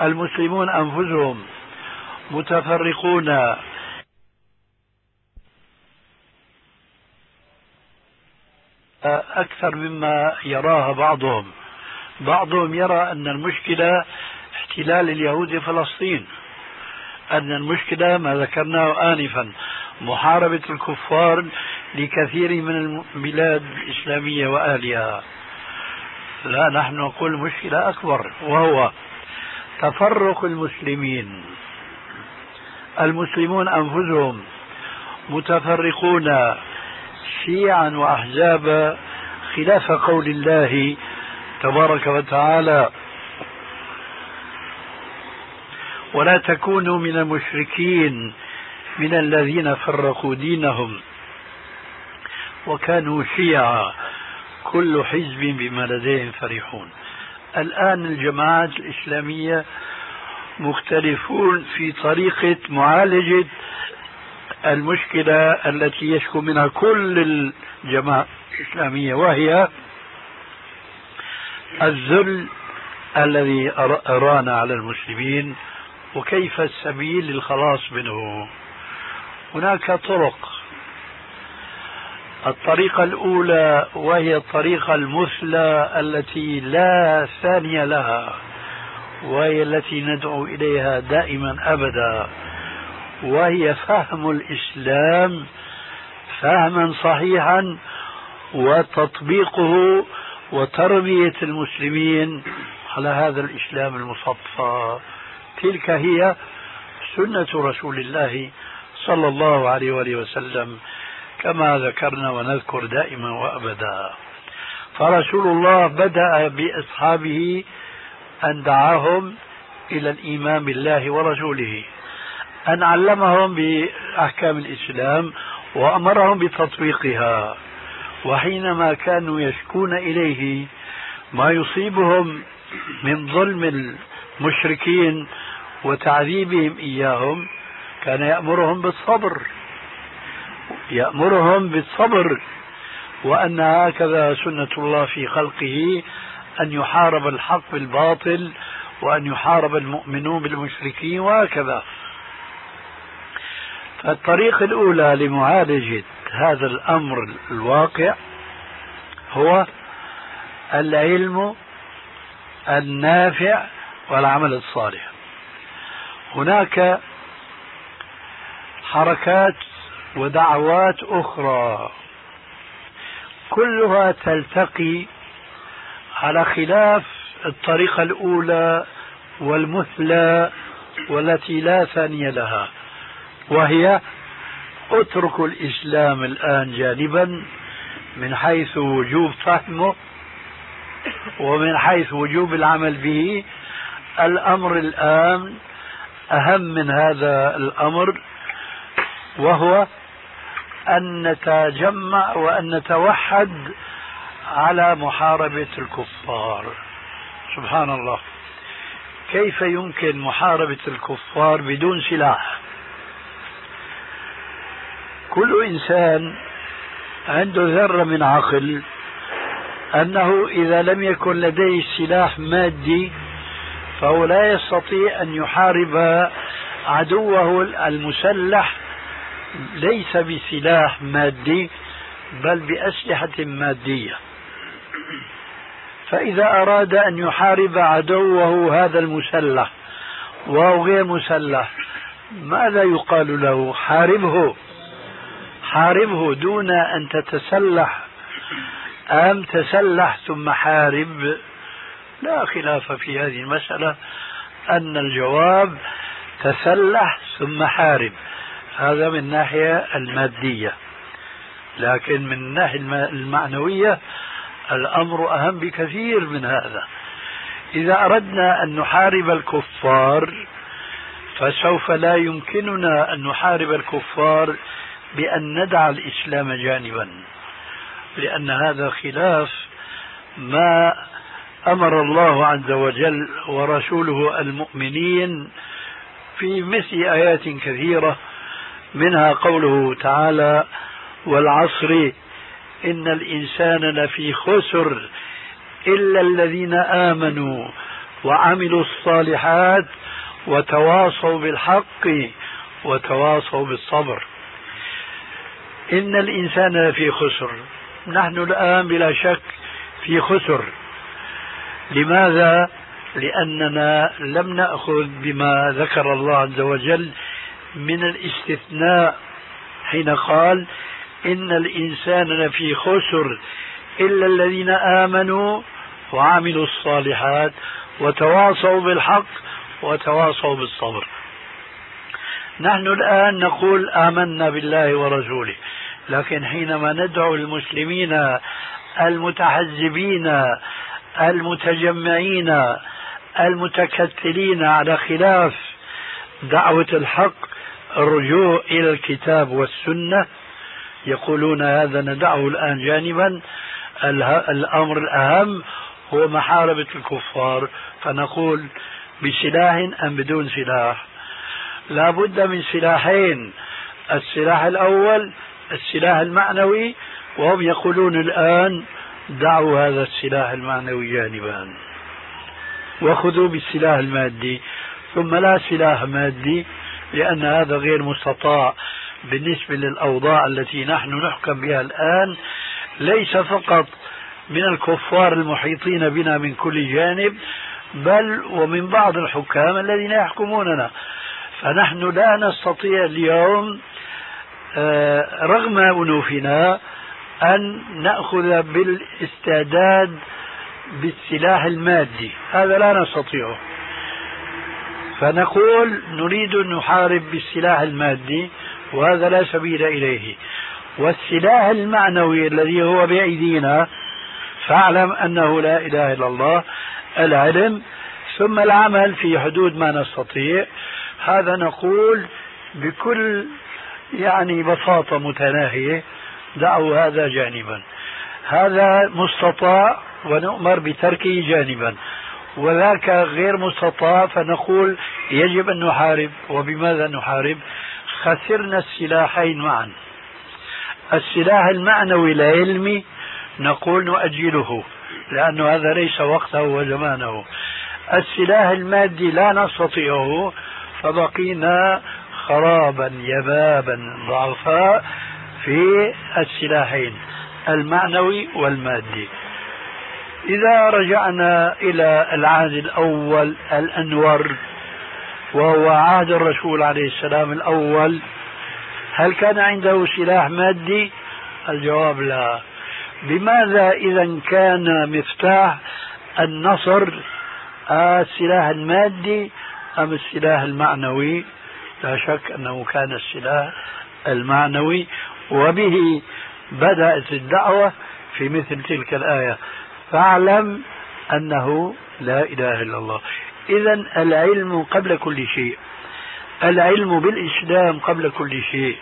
المسلمون أنفسهم متفرقون. أكثر مما يراها بعضهم. بعضهم يرى أن المشكلة احتلال اليهود لفلسطين أن المشكلة ما ذكرناه آنفا محاربة الكفار لكثير من البلاد الإسلامية وأهلها. لا نحن نقول مشكلة أكبر وهو تفرق المسلمين. المسلمون أنفسهم متفرقون شيعا وأحزابا خلاف قول الله تبارك وتعالى. ولا تكونوا من المشركين من الذين فرقوا دينهم. وكانوا شيعا كل حزب بما لديهم فرحون. الآن الجماعات الإسلامية مختلفون في طريقة معالجة المشكلة التي يشكو منها كل الجماعات الإسلامية وهي الذل الذي أرانا على المسلمين وكيف السبيل للخلاص منه. هناك طرق الطريقة الأولى وهي الطريقة المثلى التي لا ثانية لها وهي التي ندعو إليها دائما أبدا وهي فهم الإسلام فهما صحيحا وتطبيقه وتربية المسلمين على هذا الإسلام المصفى. تلك هي سنة رسول الله صلى الله عليه وآله وسلم. كما ذكرنا ونذكر دائما وأبدا. فرسول الله بدأ بأصحابه أن دعاهم إلى الإيمان بالله ورسوله أن علمهم بأحكام الإسلام وأمرهم بتطبيقها. وحينما كانوا يشكون إليه ما يصيبهم من ظلم المشركين وتعذيبهم إياهم كان يأمرهم بالصبر. يأمرهم بالصبر وأن هكذا سنة الله في خلقه أن يحارب الحق بالباطل وأن يحارب المؤمنون بالمشركين وهكذا. فالطريق الأولى لمعالجة هذا الأمر الواقع هو العلم النافع والعمل الصالح. هناك حركات ودعوات أخرى. كلها تلتقي على خلاف الطريقة الأولى والمثلى والتي لا ثانية لها وهي اتركوا الإسلام الآن جانبا من حيث وجوب فهمه ومن حيث وجوب العمل به. الأمر الآن أهم من هذا الأمر وهو أن نتجمع وأن نتوحد على محاربة الكفار. سبحان الله. كيف يمكن محاربة الكفار بدون سلاح؟ كل إنسان عنده ذرة من عقل أنه إذا لم يكن لديه سلاح مادي فهو لا يستطيع أن يحارب عدوه المسلح ليس بسلاح مادي بل بأسلحة مادية. فإذا أراد أن يحارب عدوه هذا المسلح وهو غير مسلح ماذا يقال له؟ حاربه. حاربه دون أن تتسلح أم تسلح ثم حارب. لا خلاف في هذه المسألة أن الجواب تسلح ثم حارب. هذا من الناحية المادية. لكن من الناحية المعنوية الأمر أهم بكثير من هذا. إذا أردنا أن نحارب الكفار فسوف لا يمكننا أن نحارب الكفار بأن ندع الإسلام جانبا. لأن هذا خلاف ما أمر الله عز وجل ورسوله المؤمنين في مثل آيات كثيرة منها قوله تعالى والعصر إن الإنسان لفي خسر إلا الذين آمنوا وعملوا الصالحات وتواصوا بالحق وتواصوا بالصبر. إن الإنسان لفي خسر. نحن الآن بلا شك في خسر. لماذا؟ لأننا لم نأخذ بما ذكر الله عز وجل من الاستثناء حين قال إن الإنسان لفي خسر إلا الذين آمنوا وعملوا الصالحات وتواصوا بالحق وتواصوا بالصبر. نحن الآن نقول آمنا بالله ورسوله لكن حينما ندعو المسلمين المتحزبين المتجمعين المتكتلين على خلاف دعوة الحق الرجوع إلى الكتاب والسنة. يقولون هذا ندعه الآن جانبا. الأمر الأهم هو محاربة الكفار. فنقول بسلاح أم بدون سلاح؟ لا بد من سلاحين. السلاح الأول السلاح المعنوي وهم يقولون الآن دعوا هذا السلاح المعنوي جانبا. وخذوا بالسلاح المادي. ثم لا سلاح مادي. لأن هذا غير مستطاع بالنسبة للأوضاع التي نحن نحكم بها الآن. ليس فقط من الكفار المحيطين بنا من كل جانب بل ومن بعض الحكام الذين يحكموننا. فنحن لا نستطيع اليوم آه، رغم أنوفنا أن نأخذ بالاستعداد بالسلاح المادي. هذا لا نستطيعه. فنقول نريد أن نحارب بالسلاح المادي وهذا لا سبيل إليه. والسلاح المعنوي الذي هو بأيدينا فاعلم أنه لا إله إلا الله العلم ثم العمل في حدود ما نستطيع. هذا نقول بكل يعني بساطة متناهية دعوا هذا جانبا. هذا مستطاع ونؤمر بتركه جانبا. وذاك غير مستطاع فنقول يجب أن نحارب. وبماذا نحارب؟ خسرنا السلاحين معا. السلاح المعنوي العلمي نقول نؤجله لأن هذا ليس وقته وزمانه. السلاح المادي لا نستطيعه فبقينا خرابا يبابا ضعفاء في السلاحين المعنوي والمادي. إذا رجعنا إلى العهد الأول الأنور وهو عهد الرسول عليه السلام الأول. هل كان عنده سلاح مادي؟ الجواب لا. بماذا إذا كان مفتاح النصر؟ السلاح المادي أم السلاح المعنوي؟ لا شك أنه كان السلاح المعنوي وبه بدأت الدعوة في مثل تلك الآية. فاعلم أنه لا إله إلا الله. إذا العلم قبل كل شيء. العلم بالإسلام قبل كل شيء.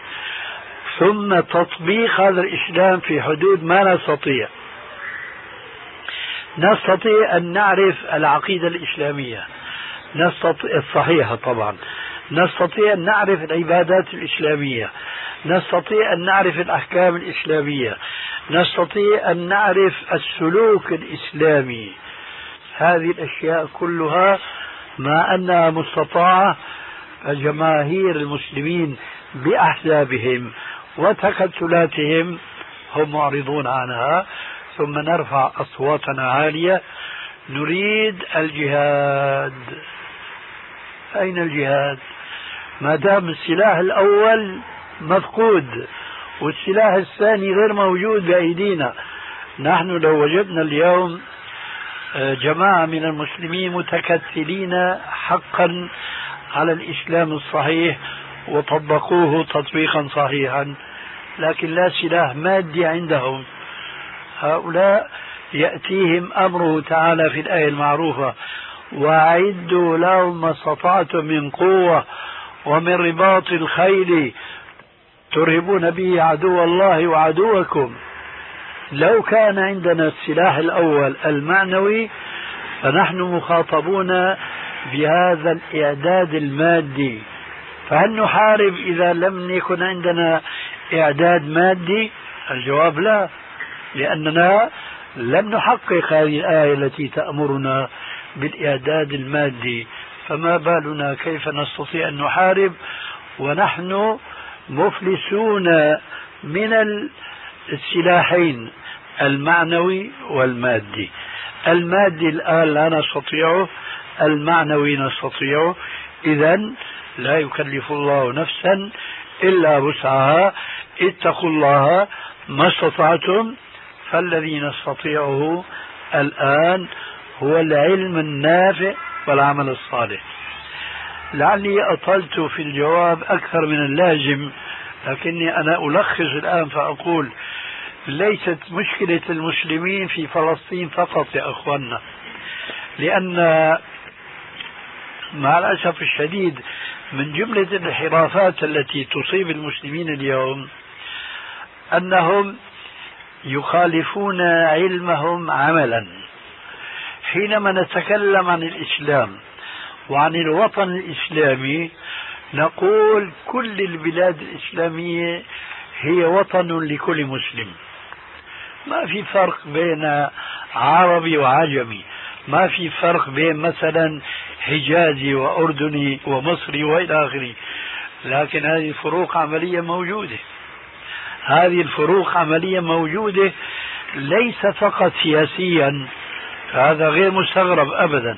ثم تطبيق هذا الإسلام في حدود ما نستطيع. نستطيع أن نعرف العقيدة الإسلامية. نستطيع الصحيحة طبعا. نستطيع أن نعرف العبادات الإسلامية. نستطيع أن نعرف الأحكام الإسلامية. نستطيع أن نعرف السلوك الإسلامي. هذه الأشياء كلها ما أنها مستطاعة فجماهير المسلمين بأحزابهم وتكتلاتهم هم معرضون عنها. ثم نرفع أصواتنا عالية. نريد الجهاد. أين الجهاد؟ ما دام السلاح الأول مفقود. والسلاح الثاني غير موجود بأيدينا. نحن لو وجدنا اليوم آه، جماعة من المسلمين متكتلين حقا على الإسلام الصحيح وطبقوه تطبيقا صحيحا لكن لا سلاح مادي عندهم. هؤلاء يأتيهم أمره تعالى في الآية المعروفة وأعدوا لهم ما استطعتم من قوة ومن رباط الخيل ترهبون به عدو الله وعدوكم. لو كان عندنا السلاح الأول المعنوي فنحن مخاطبون بهذا الإعداد المادي. فهل نحارب إذا لم يكن عندنا إعداد مادي؟ الجواب لا لأننا لم نحقق هذه الآية التي تأمرنا بالإعداد المادي. فما بالنا كيف نستطيع أن نحارب ونحن مفلسون من السلاحين المعنوي والمادي. المادي الآن لا نستطيعه المعنوي نستطيعه إذا لا يكلف الله نفسا إلا وسعها. اتقوا الله ما استطعتم فالذي نستطيعه الآن هو العلم النافع والعمل الصالح. لعلي أطلت في الجواب أكثر من اللازم لكني أنا ألخص الآن فأقول ليست مشكلة المسلمين في فلسطين فقط يا أخوانا لأن مع الأسف الشديد من جملة الانحرافات التي تصيب المسلمين اليوم أنهم يخالفون علمهم عملا. حينما نتكلم عن الإسلام وعن الوطن الإسلامي نقول كل البلاد الإسلامية هي وطن لكل مسلم. ما في فرق بين عربي وعجمي. ما في فرق بين مثلا حجازي وأردني ومصري وإلى آخره. لكن هذه الفروق عملية موجودة. هذه الفروق عملية موجودة ليس فقط سياسيا هذا غير مستغرب أبدا.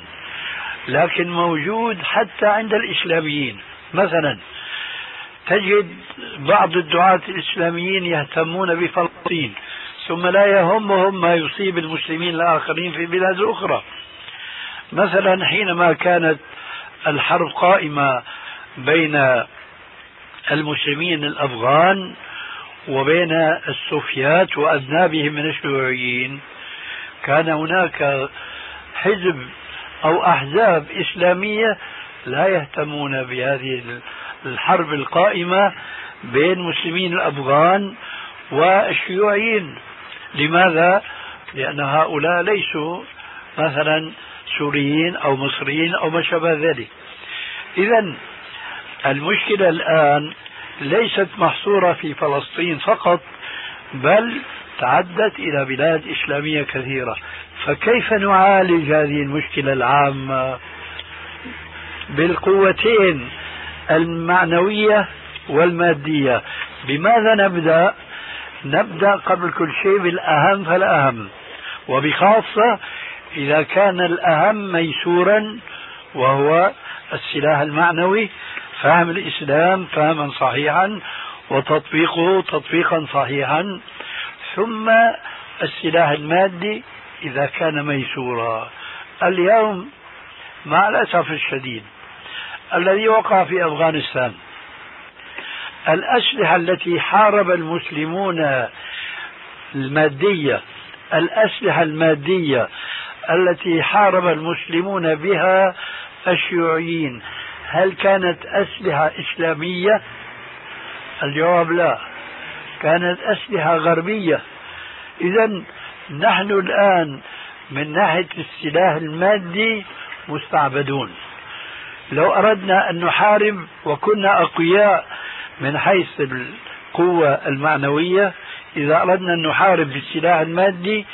لكن موجود حتى عند الإسلاميين. مثلا تجد بعض الدعاة الإسلاميين يهتمون بفلسطين ثم لا يهمهم ما يصيب المسلمين الآخرين في البلاد الأخرى مثلا حينما كانت الحرب قائمة بين المسلمين الأفغان وبين السوفيات وأذنابهم من الشيوعيين كان هناك حزب أو أحزاب إسلامية لا يهتمون بهذه الحرب القائمة بين مسلمين الأفغان والشيوعيين. لماذا؟ لأن هؤلاء ليسوا مثلا سوريين أو مصريين أو ما شابه ذلك. إذا المشكلة الآن ليست محصورة في فلسطين فقط بل تعدت إلى بلاد إسلامية كثيرة. فكيف نعالج هذه المشكلة العامة؟ بالقوتين المعنوية والمادية. بماذا نبدأ؟ نبدأ قبل كل شيء بالأهم فالأهم. وبخاصة إذا كان الأهم ميسورا وهو السلاح المعنوي فهم الإسلام فهما صحيحا وتطبيقه تطبيقا صحيحا. ثم السلاح المادي إذا كان ميسورا. اليوم مع الأسف الشديد الذي وقع في أفغانستان. الأسلحة التي حارب المسلمون المادية الأسلحة المادية التي حارب المسلمون بها الشيوعيين هل كانت أسلحة إسلامية؟ الجواب لا. كانت أسلحة غربية. إذا نحن الآن من ناحية السلاح المادي مستعبدون. لو أردنا أن نحارب وكنا أقوياء من حيث القوة المعنوية إذا أردنا أن نحارب بالسلاح المادي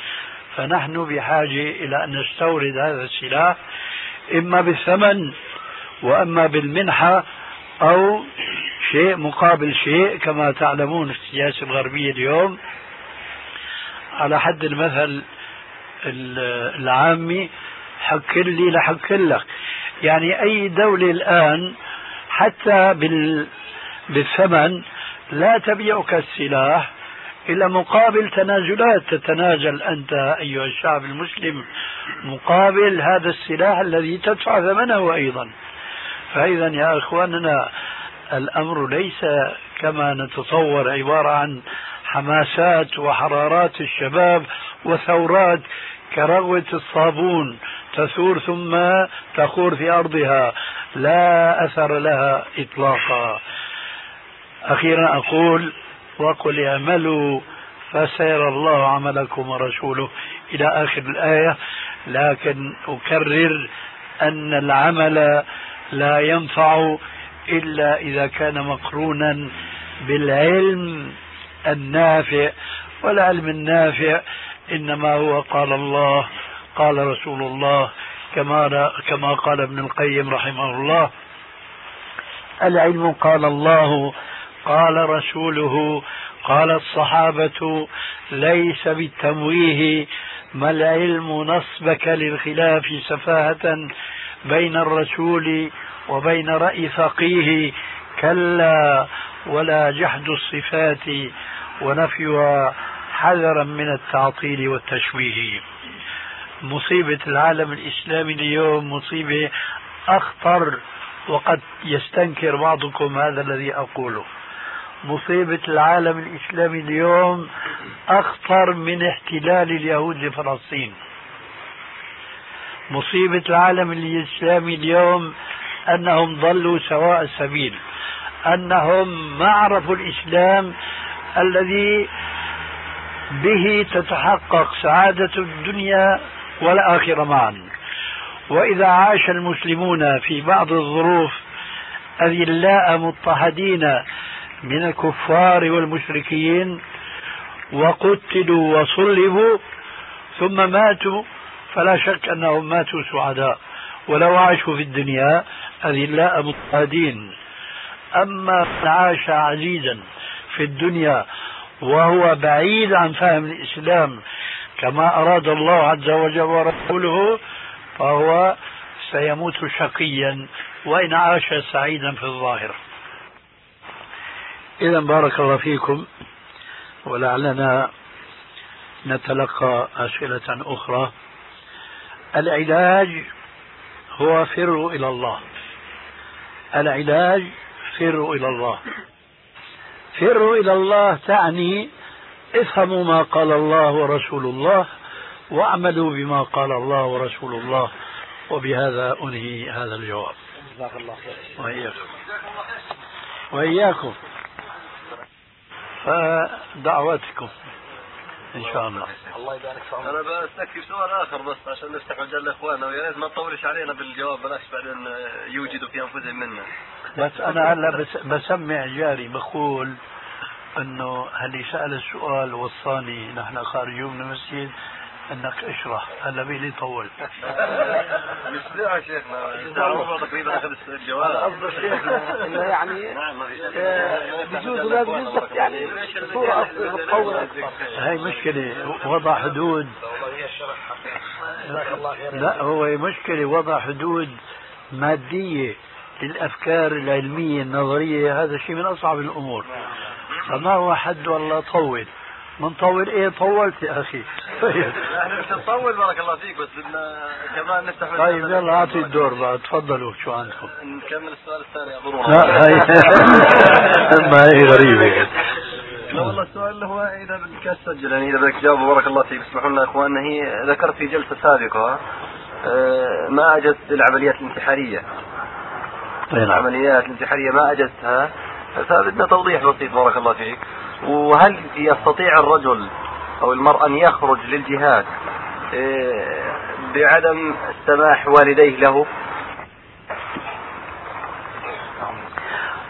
فنحن بحاجة إلى أن نستورد هذا السلاح إما بالثمن وأما بالمنحة أو شيء مقابل شيء كما تعلمون في السياسة الغربية اليوم. على حد المثل العامي حكر لي لحكر لك. يعني أي دولة الآن حتى بال بالثمن لا تبيعك السلاح إلى مقابل تنازلات. تتنازل أنت أيها الشعب المسلم مقابل هذا السلاح الذي تدفع ثمنه أيضا. فإذا يا إخواننا الأمر ليس كما نتصور عبارة عن حماسات وحرارات الشباب وثورات كرغوة الصابون تثور ثم تخور في أرضها لا أثر لها إطلاقا. أخيرا أقول وقل اعملوا فسيرى الله عملكم ورسوله. إلى آخر الآية لكن أكرر أن العمل لا ينفع إلا إذا كان مقرونا بالعلم. النافع والعلم النافع إنما هو قال الله قال رسول الله كما كما قال ابن القيم رحمه الله. العلم قال الله قال رسوله قال الصحابة ليس بالتمويه ما العلم نصبك للخلاف سفاهة بين الرسول وبين رأي فقيه كلا ولا جحد الصفات. ونفيها حذرا من التعطيل والتشويه. مصيبة العالم الإسلامي اليوم مصيبة أخطر وقد يستنكر بعضكم هذا الذي أقوله. مصيبة العالم الإسلامي اليوم أخطر من احتلال اليهود لفلسطين. مصيبة العالم الإسلامي اليوم أنهم ضلوا سواء السبيل أنهم ما عرفوا الإسلام الذي به تتحقق سعادة الدنيا والآخرة معا. وإذا عاش المسلمون في بعض الظروف أذلاء مضطهدين من الكفار والمشركين وقتلوا وصلبوا ثم ماتوا فلا شك أنهم ماتوا سعداء. ولو عاشوا في الدنيا أذلاء مضطهدين. أما من عاش عزيزا في الدنيا وهو بعيد عن فهم الإسلام. كما أراد الله عز وجل ورسوله فهو سيموت شقيا وإن عاش سعيدا في الظاهر إذا بارك الله فيكم. ولعلنا نتلقى أسئلة أخرى. العلاج هو فروا إلى الله. العلاج فروا إلى الله. فروا إلى الله تعني افهموا ما قال الله ورسول الله واعملوا بما قال الله ورسول الله. وبهذا أنهي هذا الجواب. جزاك الله خير. وإياكم. وإياكم. فدعواتكم. إن شاء الله. الله يبارك فيك. أنا بستكفي سؤال آخر بس عشان نفتح مجال لاخواننا ويا ريت ما تطولش علينا بالجواب بلاش بعدين يوجدوا في أنفسهم منا. بس أنا هلا بس بسمع جاري بقول إنه اللي سال السؤال وصاني نحن خارجون من المسجد أنك اشرح هلا بيلي طول؟ مش يا شيخنا تقريبا أخذ الجواب. قصد شيخنا إنه يعني آه، بجوز ولا بجوز يعني صورة متطورة أكثر. هاي مشكلة وضع حدود. لا هو مشكلة وضع حدود مادية للأفكار العلمية النظرية هذا شيء من أصعب الأمور. فما هو حد والله طول. من طول إيه طولت يا أخي. إحنا مش نطول بارك الله فيك بس بدنا كمان نفتح طيب يلا أعطي الدور بقى تفضلوا شو عندكم؟ نكمل السؤال الثاني يا ضروره لا هاي. ما هي غريبة. لا والله السؤال اللي هو إذا بدك تسجل يعني إذا بدك تجاوب بارك الله فيك اسمحوا لنا اخواننا هي ذكرت في جلسة سابقة آه، ما أجت العمليات الانتحارية. نعم. العمليات الانتحارية ما أجتها فبدنا توضيح بسيط بارك الله فيك. وهل يستطيع الرجل أو المرأة أن يخرج للجهاد إيه، بعدم سماح والديه له؟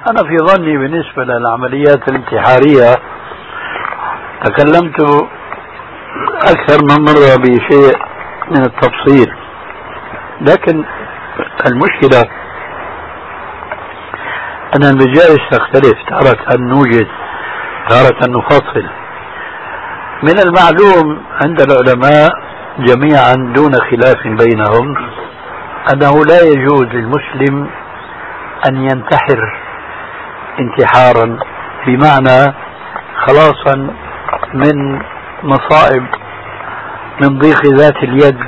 أنا في ظني بالنسبة للعمليات الانتحارية تكلمت أكثر من مرة بشيء من التفصيل لكن المشكلة أن المجالس تختلف تارة نوجد تارة نفصل من المعلوم عند العلماء جميعا دون خلاف بينهم أنه لا يجوز للمسلم أن ينتحر انتحارا بمعنى خلاصا من مصائب من ضيق ذات اليد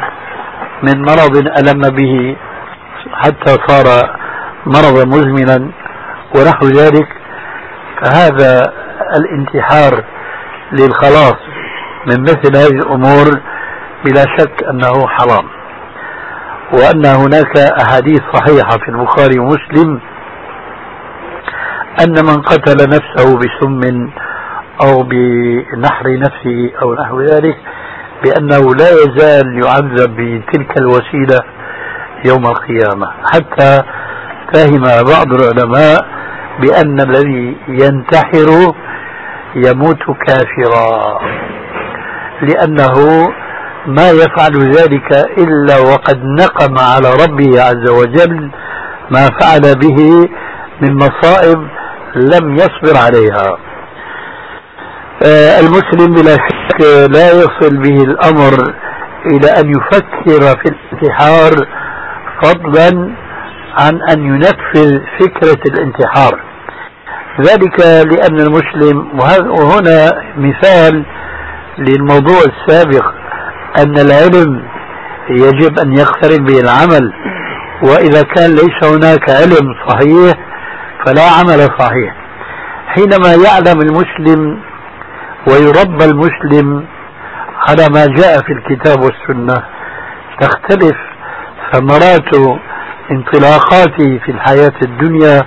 من مرض ألم به حتى صار مرضا مزمنا ونحو ذلك. فهذا الانتحار للخلاص من مثل هذه الأمور بلا شك أنه حرام وأن هناك أحاديث صحيحة في البخاري ومسلم أن من قتل نفسه بسم أو بنحر نفسه أو نحو ذلك بأنه لا يزال يعذب بتلك الوسيلة يوم القيامة. حتى فهم بعض العلماء بأن الذي ينتحر يموت كافرا. لأنه ما يفعل ذلك إلا وقد نقم على ربه عز وجل ما فعل به من مصائب لم يصبر عليها. آه، المسلم بلا شك لا يصل به الأمر إلى أن يفكر في الانتحار فضلا عن أن ينفذ فكرة الانتحار. ذلك لأن المسلم وهنا مثال للموضوع السابق أن العلم يجب أن يقترن به العمل وإذا كان ليس هناك علم صحيح فلا عمل صحيح. حينما يعلم المسلم ويربى المسلم على ما جاء في الكتاب والسنة تختلف ثمرات انطلاقاته في الحياة الدنيا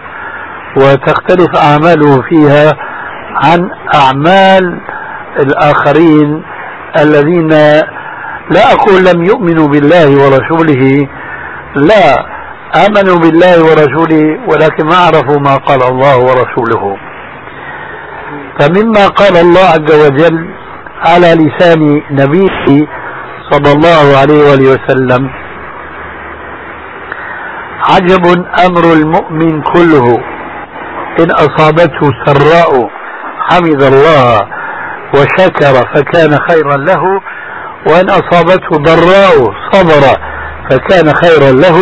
وتختلف أعماله فيها عن أعمال الآخرين الذين لا أقول لم يؤمنوا بالله ورسوله لا آمنوا بالله ورسوله ولكن ما عرفوا ما قال الله ورسوله. فمما قال الله عز وجل على لسان نبيه صلى الله عليه وآله وسلم عجب أمر المؤمن كله. إن أصابته سراء حمد الله وشكر فكان خيرا له وإن أصابته ضراء صبر فكان خيرا له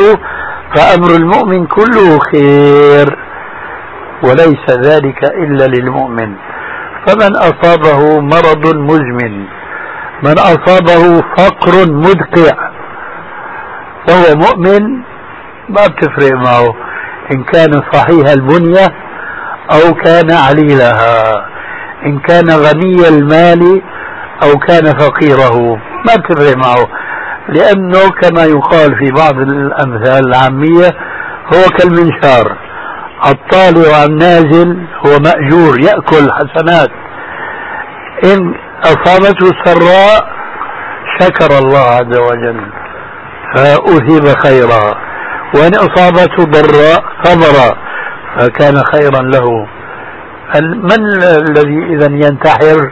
فأمر المؤمن كله خير وليس ذلك إلا للمؤمن. فمن أصابه مرض مزمن من أصابه فقر مدقع وهو مؤمن ما بتفرق معه. إن كان صحيح البنية أو كان عليلها. إن كان غني المال أو كان فقيره. ما بتفرق معه. لأنه كما يقال في بعض الأمثال العامية هو كالمنشار. الطالع النازل هو مأجور يأكل حسنات. إن أصابته سراء شكر الله عز وجل. فأثب خيرا. وإن أصابته ضراء صبر فكان خيرا له. من الذي إذا ينتحر؟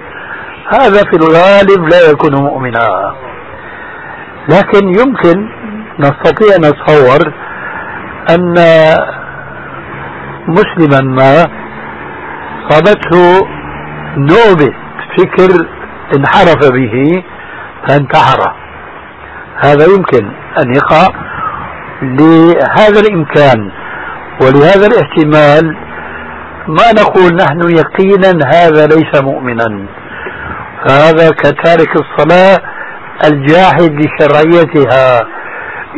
هذا في الغالب لا يكون مؤمنا. لكن يمكن نستطيع أن نتصور أن مسلما ما صابته نوبة فكر انحرف به فانتحر. هذا يمكن. أن يقع لهذا الإمكان. ولهذا الاحتمال ما نقول نحن يقينا هذا ليس مؤمنا. فهذا كتارك الصلاة الجاحد لشرعيتها.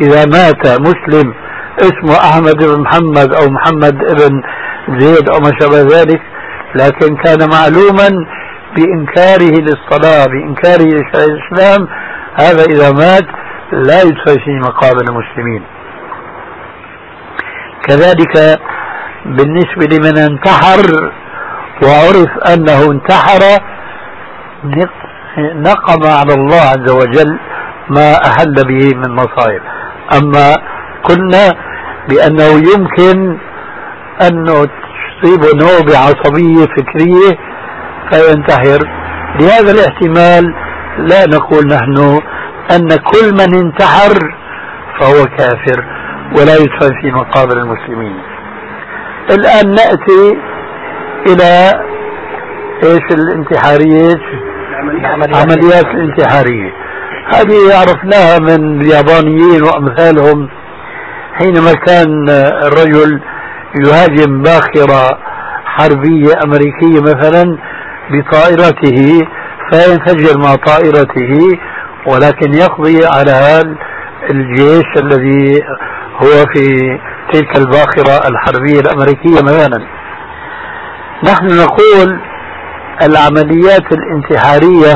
إذا مات مسلم اسمه أحمد بن محمد أو محمد بن زيد أو ما شابه ذلك لكن كان معلوما بإنكاره للصلاة بإنكاره لشرع الإسلام هذا إذا مات لا يدخل في مقابل المسلمين. كذلك بالنسبة لمن انتحر وعرف أنه انتحر نقم على الله عز وجل ما أحل به من مصائب. أما قلنا بأنه يمكن أنه تصيب نوبة عصبية فكرية فينتحر. لهذا الاحتمال لا نقول نحن أن كل من انتحر فهو كافر. ولا يدفن في مقابر المسلمين. الآن نأتي إلى إيش الانتحارية؟ العمليات الانتحارية. هذه عرفناها من اليابانيين وأمثالهم. حينما كان الرجل يهاجم باخرة حربية أمريكية مثلا بطائرته فينفجر مع طائرته ولكن يقضي على الجيش الذي هو في تلك الباخرة الحربية الأمريكية مثلا نحن نقول العمليات الانتحارية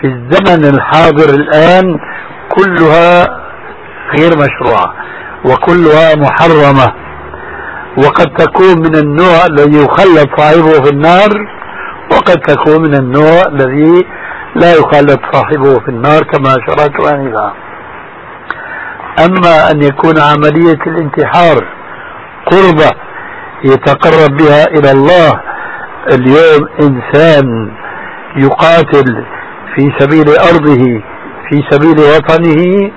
في الزمن الحاضر الآن كلها غير مشروعة وكلها محرمة. وقد تكون من النوع الذي يخلد صاحبه في النار وقد تكون من النوع الذي لا يخلد صاحبه في النار كما أشرت آنفا أما أن يكون عملية الانتحار قربة يتقرب بها إلى الله اليوم إنسان يقاتل في سبيل أرضه في سبيل وطنه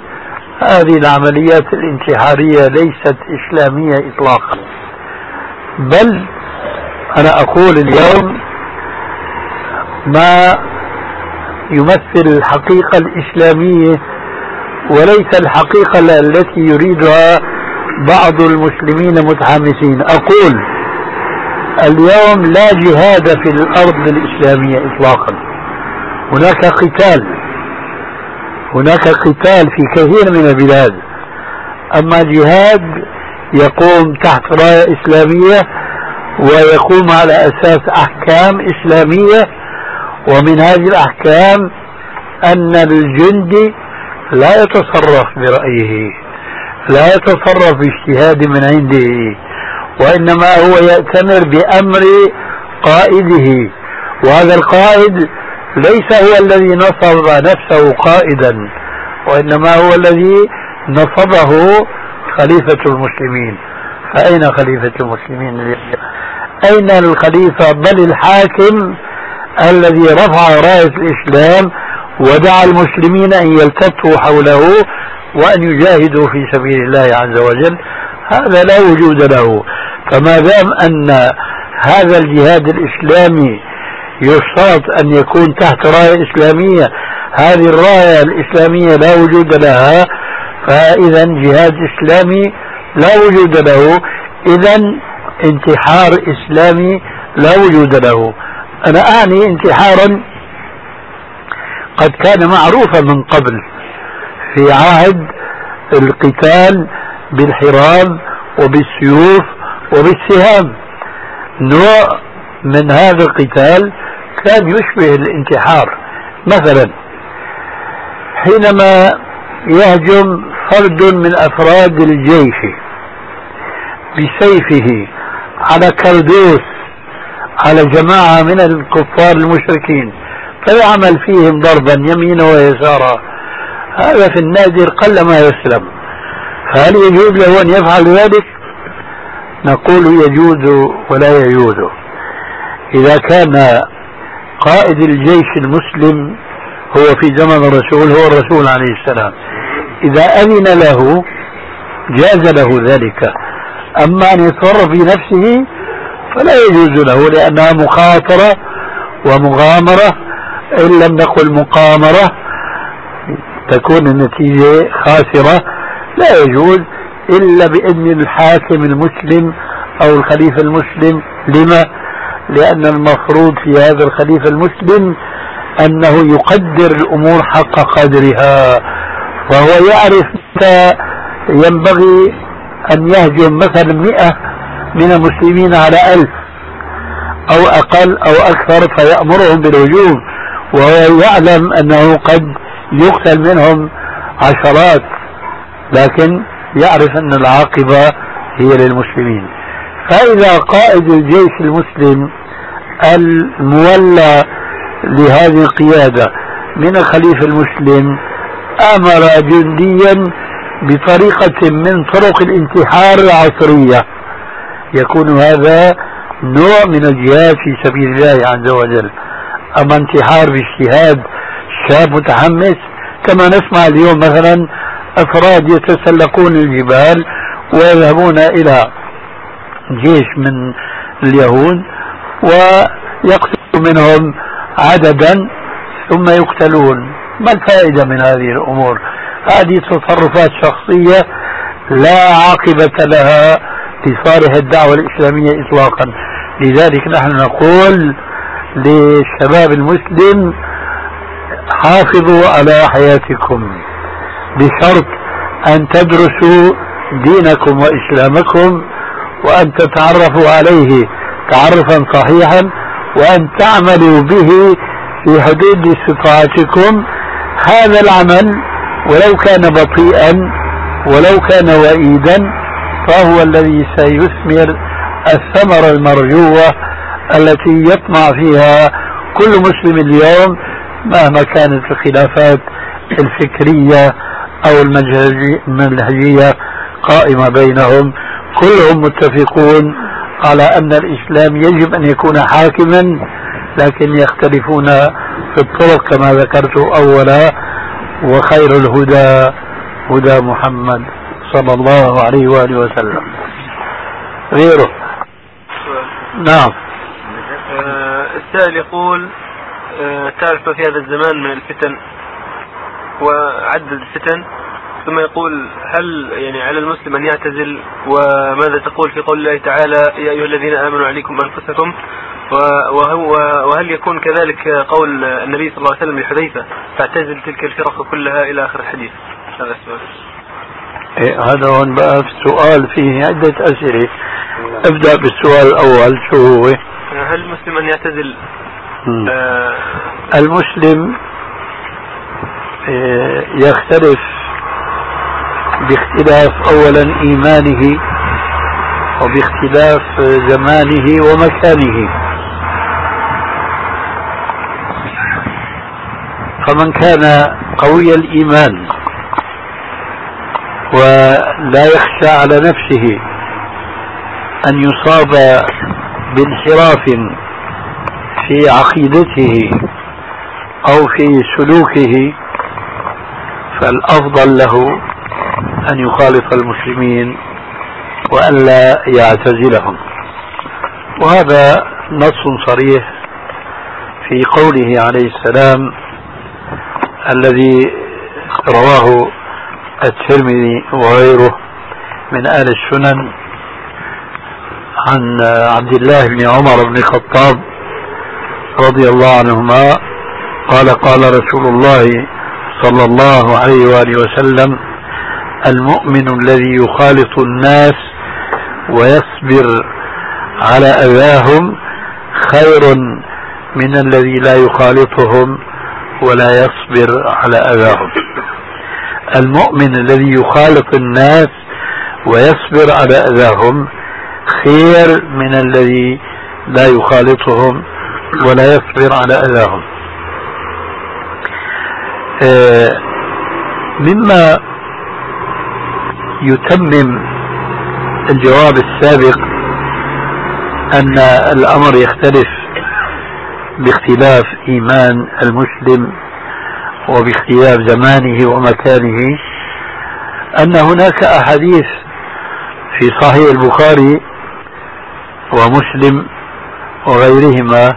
هذه العمليات الانتحارية ليست إسلامية إطلاقا. بل أنا أقول اليوم ما يمثل الحقيقة الإسلامية وليس الحقيقة التي يريدها بعض المسلمين متحمسين. أقول اليوم لا جهاد في الأرض الإسلامية إطلاقا. هناك قتال. هناك قتال في كثير من البلاد. أما جهاد يقوم تحت راية إسلامية ويقوم على أساس أحكام إسلامية ومن هذه الأحكام أن الجندي لا يتصرف برأيه لا يتصرف باجتهاد من عنده وإنما هو يأتمر بأمر قائده. وهذا القائد ليس هو الذي نصب نفسه قائدا وإنما هو الذي نصبه خليفة المسلمين. فأين خليفة المسلمين؟ أين الخليفة؟ بل الحاكم الذي رفع راية الإسلام ودعا المسلمين أن يلتفوا حوله وأن يجاهدوا في سبيل الله عز وجل. هذا لا وجود له. فما دام أن هذا الجهاد الإسلامي يشترط أن يكون تحت راية إسلامية هذه الراية الإسلامية لا وجود لها فإذا جهاد إسلامي لا وجود له. إذا انتحار إسلامي لا وجود له. أنا أعني انتحارا قد كان معروفا من قبل في عهد القتال بالحراب وبالسيوف وبالسهام. نوع من هذا القتال كان يشبه الانتحار. مثلا حينما يهجم فرد من أفراد الجيش بسيفه على كردوس على جماعة من الكفار المشركين فيعمل فيهم ضربا يمينا ويسارا. هذا في النادر قل ما يسلم. فهل يجوز له أن يفعل ذلك؟ نقول يجوز ولا يجوز. إذا كان قائد الجيش المسلم هو في زمن الرسول هو الرسول عليه السلام. إذا أذن له جاز له ذلك. أما أن يتصرف بنفسه فلا يجوز له لأنها مخاطرة ومغامرة إن لم نقل مقامرة تكون النتيجة خاسرة. لا يجوز إلا بإذن الحاكم المسلم أو الخليفة المسلم. لما؟ لأن المفروض في هذا الخليفة المسلم أنه يقدر الأمور حق قدرها وهو يعرف متى ينبغي أن يهجم مثلا مئة من المسلمين على ألف أو أقل أو أكثر فيأمرهم بالهجوم. وهو يعلم أنه قد يقتل منهم عشرات لكن يعرف أن العاقبة هي للمسلمين. فإذا قائد الجيش المسلم المولى لهذه القيادة من الخليفة المسلم أمر جنديا بطريقة من طرق الانتحار العصرية. يكون هذا نوع من الجهاد في سبيل الله عز وجل. أما انتحار باجتهاد شاب متحمس كما نسمع اليوم مثلا أفراد يتسلقون الجبال ويذهبون إلى جيش من اليهود ويقتل منهم عددا ثم يقتلون. ما الفائدة من هذه الأمور؟ هذه تصرفات شخصية لا عاقبة لها لصالح الدعوة الإسلامية إطلاقا. لذلك نحن نقول للشباب المسلم حافظوا على حياتكم بشرط أن تدرسوا دينكم وإسلامكم وأن تتعرفوا عليه تعرفا صحيحا وأن تعملوا به في حدود استطاعتكم هذا العمل ولو كان بطيئا ولو كان وئيدا فهو الذي سيثمر الثمرة المرجوة التي يطمع فيها كل مسلم اليوم مهما كانت الخلافات الفكرية أو المنهجية قائمة بينهم. كلهم متفقون على أن الإسلام يجب أن يكون حاكما لكن يختلفون في الطرق كما ذكرت أولا. وخير الهدى هدى محمد صلى الله عليه وآله وسلم. غيره. نعم. السائل يقول آه، تعرف في هذا الزمان من الفتن وعدد الفتن ثم يقول هل يعني على المسلم أن يعتزل؟ وماذا تقول في قول الله تعالى يا أيها الذين آمنوا عليكم أنفسكم؟ وهو وهل يكون كذلك قول النبي صلى الله عليه وسلم لحذيفة فاعتزل تلك الفرق كلها إلى آخر الحديث هذا السؤال. إيه هذا هون بقى سؤال فيه عدة أسئلة. ابدأ بالسؤال الأول شو هو؟ هل المسلم أن يعتزل؟ آه المسلم آه يختلف باختلاف أولا إيمانه وباختلاف زمانه ومكانه. فمن كان قوي الإيمان ولا يخشى على نفسه أن يصاب بانحراف في عقيدته أو في سلوكه فالأفضل له أن يخالط المسلمين وألا يعتزلهم. وهذا نص صريح في قوله عليه السلام الذي رواه الترمذي وغيره من أهل السنن عن عبد الله بن عمر بن الخطاب رضي الله عنهما قال قال رسول الله صلى الله عليه وآله وسلم المؤمن الذي يخالط الناس ويصبر على أذاهم خير من الذي لا يخالطهم ولا يصبر على أذاهم المؤمن الذي يخالط الناس ويصبر على أذاهم خير من الذي لا يخالطهم ولا يصبر على أذاهم. آه، مما يتمم الجواب السابق أن الأمر يختلف باختلاف إيمان المسلم وباختلاف زمانه ومكانه أن هناك أحاديث في صحيح البخاري ومسلم وغيرهما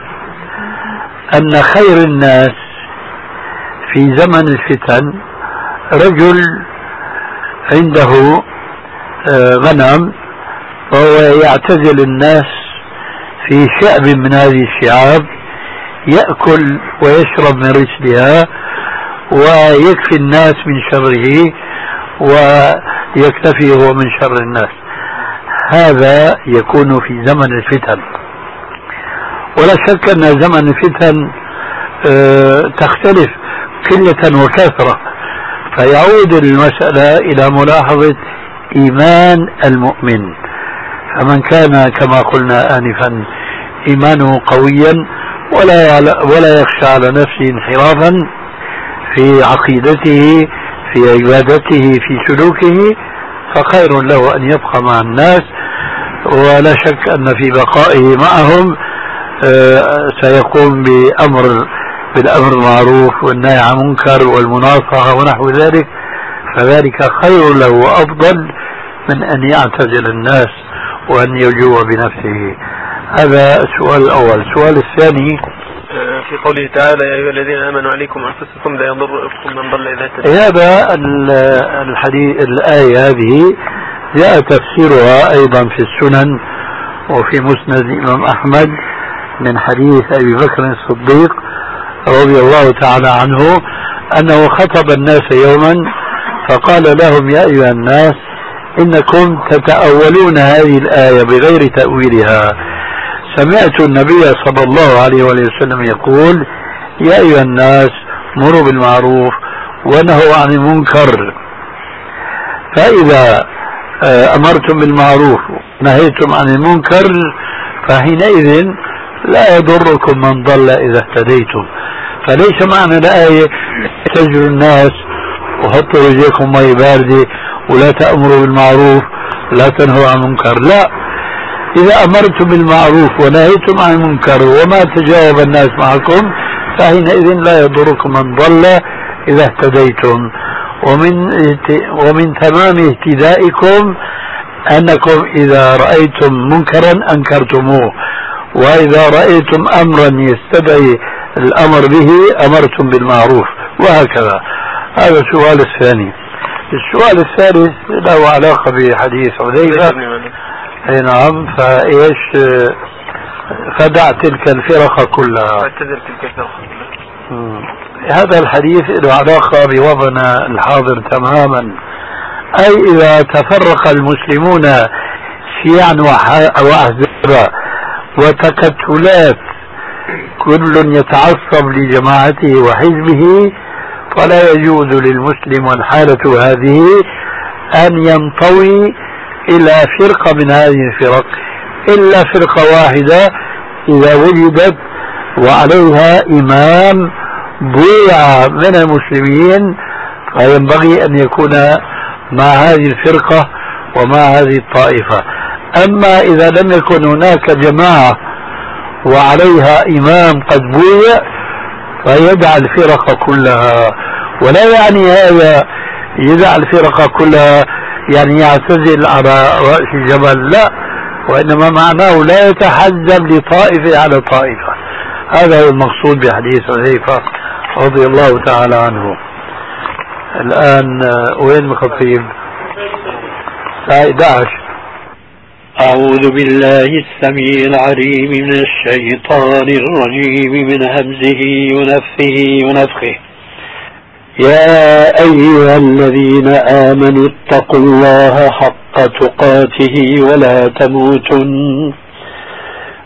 أن خير الناس في زمن الفتن رجل عنده آه، غنم وهو يعتزل الناس في شعب من هذه الشعاب يأكل ويشرب من رسلها ويكفي الناس من شره ويكتفي هو من شر الناس. هذا يكون في زمن الفتن. ولا شك أن زمن الفتن آه، تختلف قلة وكثرة فيعود المسألة إلى ملاحظة إيمان المؤمن. فمن كان كما قلنا آنفا إيمانه قويا ولا ولا يخشى على نفسه انحرافا في عقيدته في عبادته في سلوكه فخير له أن يبقى مع الناس ولا شك أن في بقائه معهم آه، سيقوم بأمر بالأمر المعروف والنهي عن المنكر والمناصحة ونحو ذلك فذلك خير له وأفضل من أن يعتزل الناس وأن يجوع بنفسه. هذا السؤال الأول. السؤال الثاني في قوله تعالى يا أيها الذين آمنوا عليكم أنفسكم لا يضركم من ضل إذا اهتدى هذا الحديث الآية هذه جاء تفسيرها أيضا في السنن وفي مسند الإمام أحمد من حديث أبي بكر الصديق رضي الله تعالى عنه أنه خطب الناس يوما فقال لهم يا أيها الناس إنكم تتأولون هذه الآية بغير تأويلها. سمعت النبي صلى الله عليه وسلم يقول يا أيها الناس مروا بالمعروف ونهوا عن المنكر. فإذا أمرتم بالمعروف نهيتم عن المنكر فحينئذ لا يضركم من ضل إذا اهتديتم. فليس معنى الآية تجروا الناس وحطوا رجلكم مي باردة ولا تأمروا بالمعروف لا تنهوا عن المنكر. لا إذا أمرتم بالمعروف ونهيتم عن المنكر وما تجاوب الناس معكم فحينئذ لا يضركم من ضل إذا اهتديتم. ومن ومن تمام اهتدائكم أنكم إذا رأيتم منكرا أنكرتموه وإذا رأيتم أمرا يستدعي الأمر به أمرتم بالمعروف وهكذا. هذا السؤال الثاني. السؤال الثالث له علاقة بحديث حذيفة أي نعم فإيش فدع تلك الفرق كلها. تلك الفرق كلها. هذا الحديث له علاقة بوضعنا الحاضر تماما. أي إذا تفرق المسلمون شيعا وأحزابا وتكتلات كل يتعصب لجماعته وحزبه فلا يجوز للمسلم والحالة هذه أن ينطوي إلى فرقة من هذه الفرق إلا فرقة واحدة إذا وجدت وعليها إمام بويع من المسلمين فينبغي أن يكون مع هذه الفرقة ومع هذه الطائفة. أما إذا لم يكن هناك جماعة وعليها إمام قد بويع فيدع الفرق كلها. ولا يعني هذا يدع الفرق كلها يعني يعتزل على رأس الجبل لا. وإنما معناه لا يتحزب لطائفة على طائفة. هذا هو المقصود بحديث حذيفة. رضي الله تعالى عنه. الآن وين الخطيب الساعة 11 أعوذ بالله السميع العليم من الشيطان الرجيم من همزه ونفه ونفخه. يا أيها الذين آمنوا اتقوا الله حق تقاته ولا تموتن.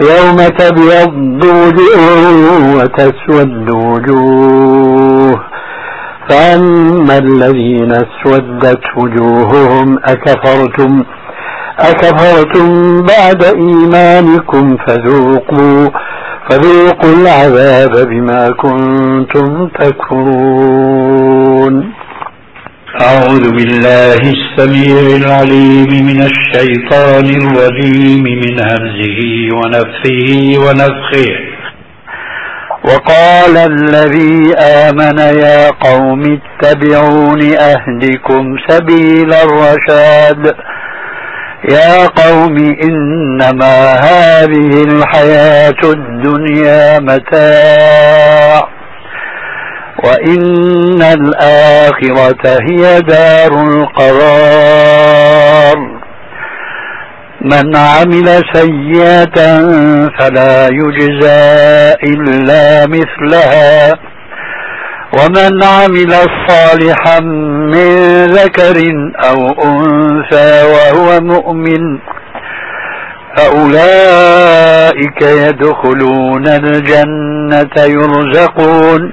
يوم تبيض وجوه وتسود وجوه. فأما الذين اسودت وجوههم أكفرتم؟ أكفرتم بعد إيمانكم فذوقوا فذوقوا العذاب بما كنتم تكفرون. أعوذ بالله السميع العليم من الشيطان الرجيم من همزه ونفثه ونفخه. وقال الذي آمن يا قوم اتبعون أهدكم سبيل الرشاد. يا قوم إنما هذه الحياة الدنيا متاع. وإن الآخرة هي دار القرار. من عمل سيئة فلا يجزى إلا مثلها. ومن عمل صالحا من ذكر أو أنثى وهو مؤمن فأولئك يدخلون الجنة يرزقون.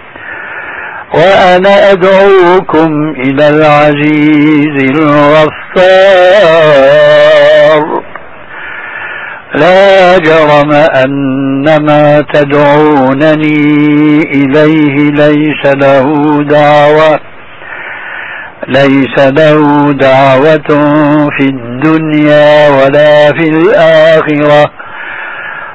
وأنا أدعوكم إلى العزيز الغفار. لا جرم أن ما تدعونني إليه ليس له دعوة ليس له دعوة في الدنيا ولا في الآخرة.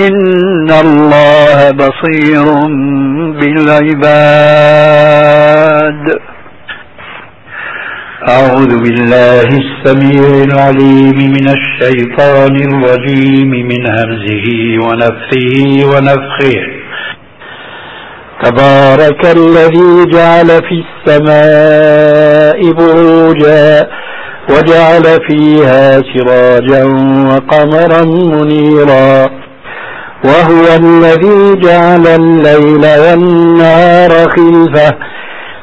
إن الله بصير بالعباد. أعوذ بالله السميع العليم من الشيطان الرجيم من همزه ونفثه ونفخه. تبارك الذي جعل في السماء بروجا وجعل فيها سراجا وقمرا منيرا. وهو الذي جعل الليل والنهار خلفة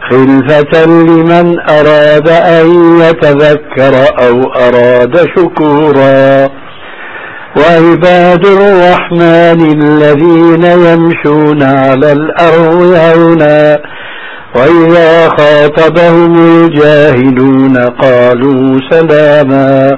خلفة لمن أراد أن يتذكر أو أراد شكورا. وعباد الرحمن الذين يمشون على الأرض هونا وإذا خاطبهم الجاهلون قالوا سلاما.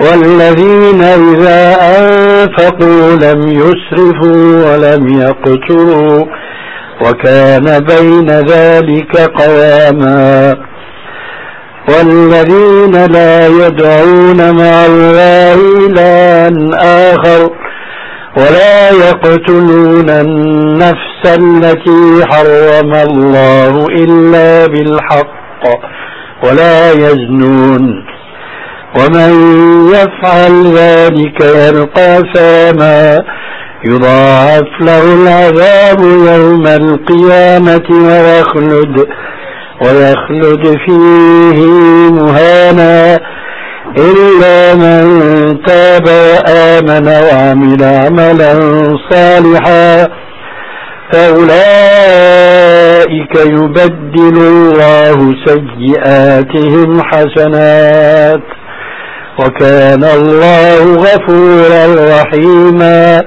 والذين إذا أنفقوا لم يسرفوا ولم يقتروا وكان بين ذلك قواما والذين لا يدعون مع الله إلها آخر ولا يقتلون النفس التي حرم الله إلا بالحق ولا يزنون ومن يفعل ذلك يلقى ساما يضاعف له العذاب يوم القيامة ويخلد ويخلد فيه مهانا إلا من تاب وآمن وعمل عملا صالحا فأولئك يبدل الله سيئاتهم حسنات وكان الله غفورا رحيما.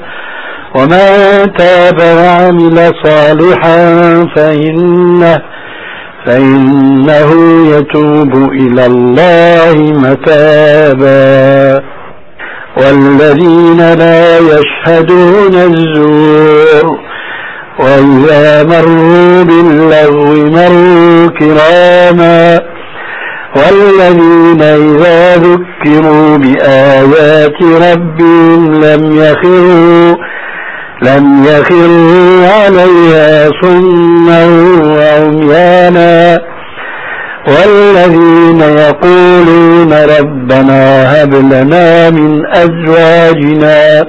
ومن تاب وعمل صالحا فإنه فإنه يتوب إلى الله متابا. والذين لا يشهدون الزور وإذا مروا باللغو مروا كراما. والذين إذا ذكروا بآيات ربهم لم يخروا لم يخروا عليها صما وعميانا. والذين يقولون ربنا هب لنا من أزواجنا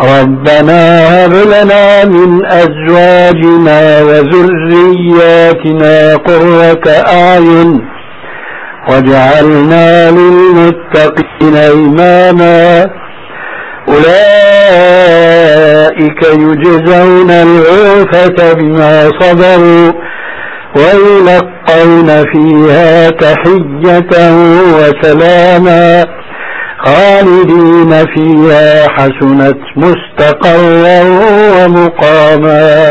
ربنا هب لنا من أزواجنا وذرياتنا قرة أعين. واجعلنا للمتقين إماما. أولئك يجزون الغرفة بما صبروا ويلقون فيها تحية وسلاما. خالدين فيها حسنت مستقرا ومقاما.